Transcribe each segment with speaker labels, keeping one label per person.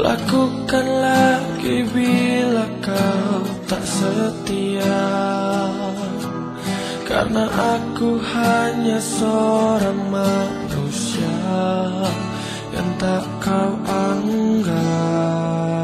Speaker 1: ragukan lagi bila kau tak setia. Karena aku hanya seorang manusia Yang tak kau anggap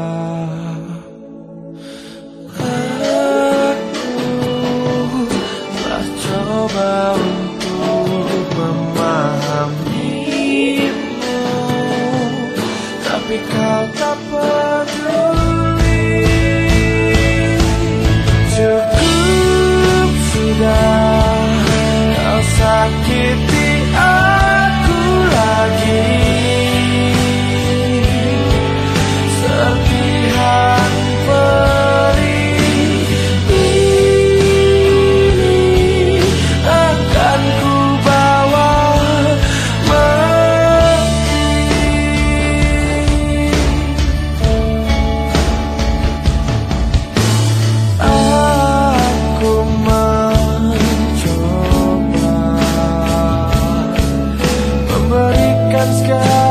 Speaker 1: man's sky.